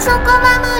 そこは